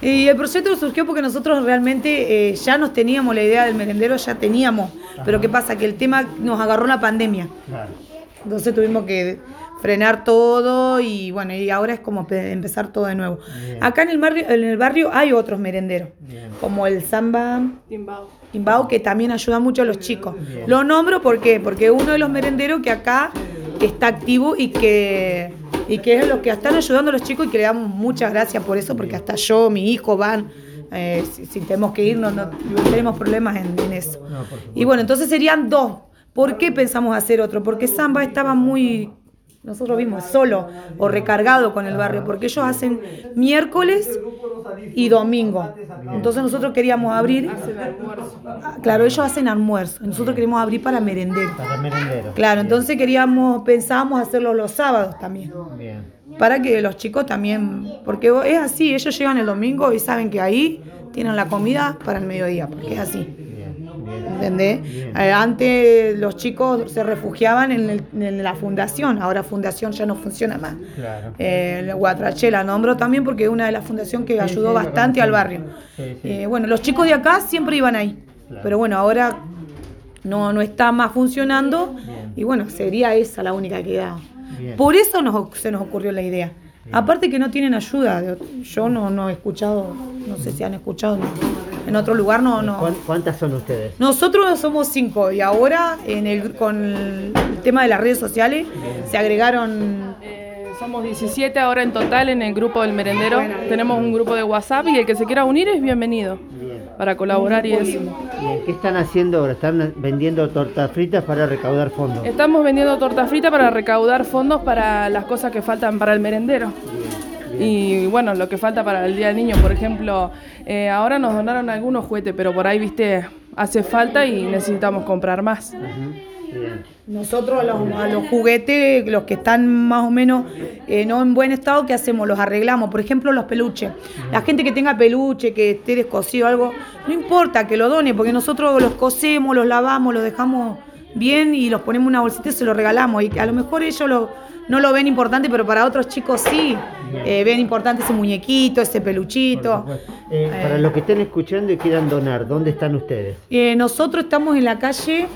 Y el proyecto surgió porque nosotros realmente eh, ya nos teníamos la idea del merendero, ya teníamos. Pero ¿qué pasa? Que el tema nos agarró la pandemia. Claro. Entonces tuvimos que frenar todo y bueno, y ahora es como pe- empezar todo de nuevo. Bien. Acá en el barrio, en el barrio hay otros merenderos, Bien. como el Samba Timbao. Timbao, que también ayuda mucho a los chicos. Bien. Lo nombro ¿por qué? porque es uno de los merenderos que acá está activo y que, y que es los que están ayudando a los chicos y que le damos muchas gracias por eso, porque hasta yo, mi hijo van, eh, si, si tenemos que ir, no, no tenemos problemas en, en eso. No. Y bueno, entonces serían dos. ¿Por qué pensamos hacer otro? Porque Samba estaba muy, nosotros vimos, solo o recargado con el barrio, porque ellos hacen miércoles y domingo. Entonces nosotros queríamos abrir, claro, ellos hacen almuerzo, nosotros queremos abrir para merendero. Para merendero. Claro, entonces queríamos, pensábamos hacerlo los sábados también, para que los chicos también, porque es así, ellos llegan el domingo y saben que ahí tienen la comida para el mediodía, porque es así. ¿Entendés? Eh, antes los chicos se refugiaban en, el- en la fundación, ahora fundación ya no funciona más. Claro. Eh, la Guatrache la nombro también porque es una de las fundaciones que Sí, ayudó sí, bastante al barrio. Sí. Eh, bueno, los chicos de acá siempre iban ahí, Claro. pero bueno, ahora no, no está más funcionando Bien. y bueno, sería esa la única que. Bien. Por eso nos, se nos ocurrió la idea. Aparte que no tienen ayuda, yo no, no he escuchado, no sé si han escuchado, no. En otro lugar no, no. ¿Cuán- ¿Cuántas son ustedes? Nosotros somos cinco y ahora en el, con el tema de las redes sociales se agregaron Eh, somos 17 ahora en total en el grupo del merendero. Bueno. Tenemos un grupo de WhatsApp y el que se quiera unir es bienvenido Bien. para colaborar y eso. Bien. ¿Qué están haciendo ahora? Están vendiendo tortas fritas para recaudar fondos. Estamos vendiendo torta frita para recaudar fondos para las cosas que faltan para el merendero. Y bueno, lo que falta para el Día del Niño, por ejemplo, eh, ahora nos donaron algunos juguetes, pero por ahí, viste, hace falta y necesitamos comprar más. Bien. nosotros a los, a los juguetes, los que están más o menos eh, no en buen estado, ¿qué hacemos? Los arreglamos. Por ejemplo, los peluches. La gente que tenga peluche, que esté descosido o algo, no importa que lo done, porque nosotros los cosemos, los lavamos, los dejamos bien y los ponemos en una bolsita y se los regalamos. Y a lo mejor ellos lo- no lo ven importante, pero para otros chicos sí. Eh, ven importante ese muñequito, ese peluchito. Eh, para los que estén escuchando y quieran donar, ¿dónde están ustedes? Eh, nosotros estamos en la calle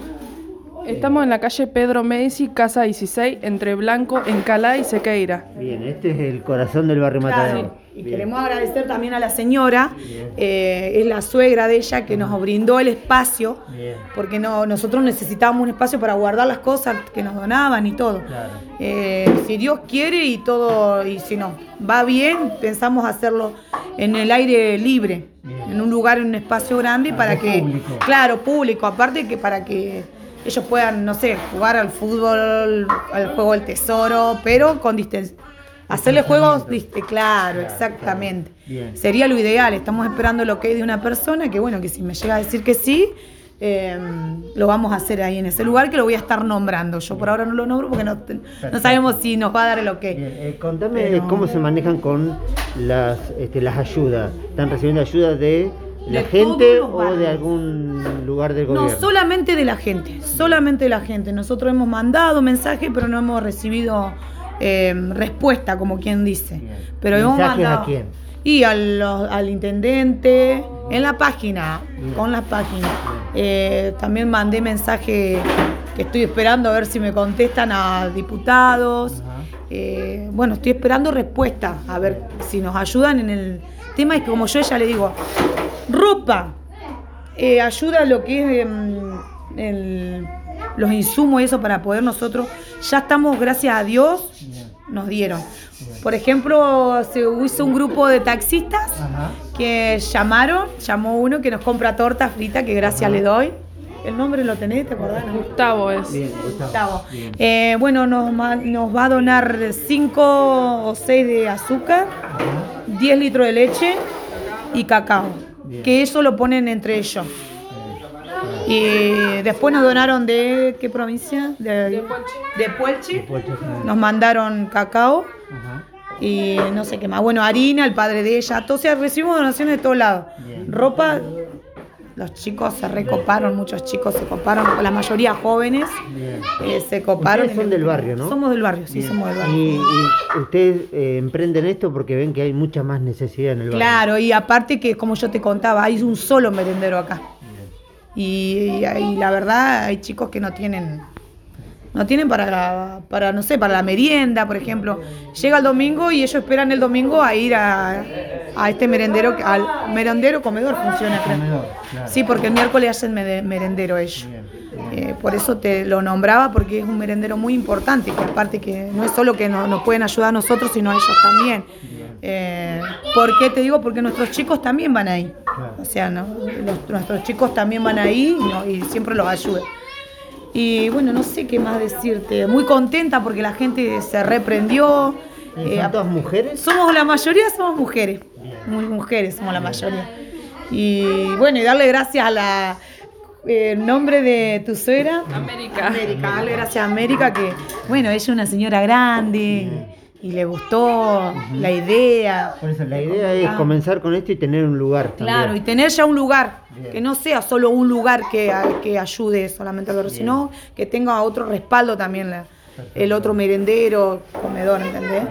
Estamos en la calle Pedro Medici, casa 16, entre Blanco, Encalá y Sequeira. Bien, este es el corazón del barrio Matadero. Claro, y Bien. queremos agradecer también a la señora, eh, es la suegra de ella que nos brindó el espacio, Bien. porque no, nosotros necesitábamos un espacio para guardar las cosas que nos donaban y todo. Claro. Eh, si Dios quiere y todo, y si no, va bien, pensamos hacerlo en el aire libre, Bien. en un lugar, en un espacio grande Ah, para es que, público. claro, público, aparte que para que ellos puedan, no sé, jugar al fútbol, al juego del tesoro, pero con distancia. Hacerle juegos, dist- claro, exactamente. Bien. Sería lo ideal. Estamos esperando lo que hay de una persona que, bueno, que si me llega a decir que sí, eh, lo vamos a hacer ahí en ese lugar que lo voy a estar nombrando. Yo por ahora no lo nombro porque no, no sabemos si nos va a dar el ok. Bien, eh, contame Pero- cómo se manejan con las, este, las ayudas. ¿Están recibiendo ayuda de la De gente o de algún lugar del No, gobierno? solamente de la gente, solamente de la gente. Nosotros hemos mandado mensajes, pero no hemos recibido eh, respuesta, como quien dice. Bien. Pero hemos ¿Mensajes a mandado. quién? Y al, al intendente, en la página, Bien. con la página. Eh, también mandé mensaje que estoy esperando a ver si me contestan a diputados. Eh, bueno, estoy esperando respuesta, a ver si nos ayudan en el tema. Es que como yo a ella le digo, ropa, eh, ayuda a lo que es em, el- los insumos y eso para poder nosotros, ya estamos, gracias a Dios, nos dieron. Por ejemplo, se hizo un grupo de taxistas Ajá. que llamaron, llamó uno que nos compra torta frita, que gracias le doy. ¿El nombre lo tenés? ¿Te acordás? no? Gustavo es. Bien, Gustavo. Gustavo. Bien. Eh, bueno, nos, nos va a donar 5 o 6 de azúcar, 10 litros de leche y cacao. Bien. Que eso lo ponen entre ellos. Y después nos donaron de qué provincia? De, de Puelche. Después, ajá. Nos mandaron cacao Ajá. y no sé qué más. Bueno, harina, el padre de ella. Entonces recibimos donaciones de todos lados. Ropa los chicos se recoparon, muchos chicos se coparon, la mayoría jóvenes eh, se coparon. Ustedes son del barrio, ¿no? Somos del barrio, sí, somos del barrio. Y, y ustedes eh, emprenden esto porque ven que hay mucha más necesidad en el barrio. Claro, y aparte que como yo te contaba, hay un solo merendero acá. Y, y- y la verdad hay chicos que no tienen, no tienen para, para, no sé, para la merienda, por ejemplo. Llega el domingo y ellos esperan el domingo a ir a, a este merendero, que- al merendero comedor funciona, creo. Comedor, claro. Sí, porque el miércoles hacen mere- merendero ellos. Eh, por eso te lo nombraba, porque es un merendero muy importante, que aparte que no es solo que no- nos pueden ayudar a nosotros, sino a ellos también. Eh, ¿Por qué te digo? Porque nuestros chicos también van ahí. Claro. O sea, ¿no? Los- nuestros chicos también van ahí y, no- y siempre los ayudan. Y bueno, no sé qué más decirte. Muy contenta porque la gente se reprendió. ¿Y Eh, ¿Son todas mujeres? somos la mayoría somos mujeres, muy mujeres somos la mayoría. Y bueno, y darle gracias a la eh, nombre de tu suegra. América. América, darle gracias a América que, bueno, ella es una señora grande y le gustó la idea. Por eso, la idea es comenzar con esto y tener un lugar también. Claro, y tener ya un lugar, Bien. que no sea solo un lugar que, que ayude solamente al barrio, sino que tenga otro respaldo también, la- el otro merendero, comedor, ¿entendés?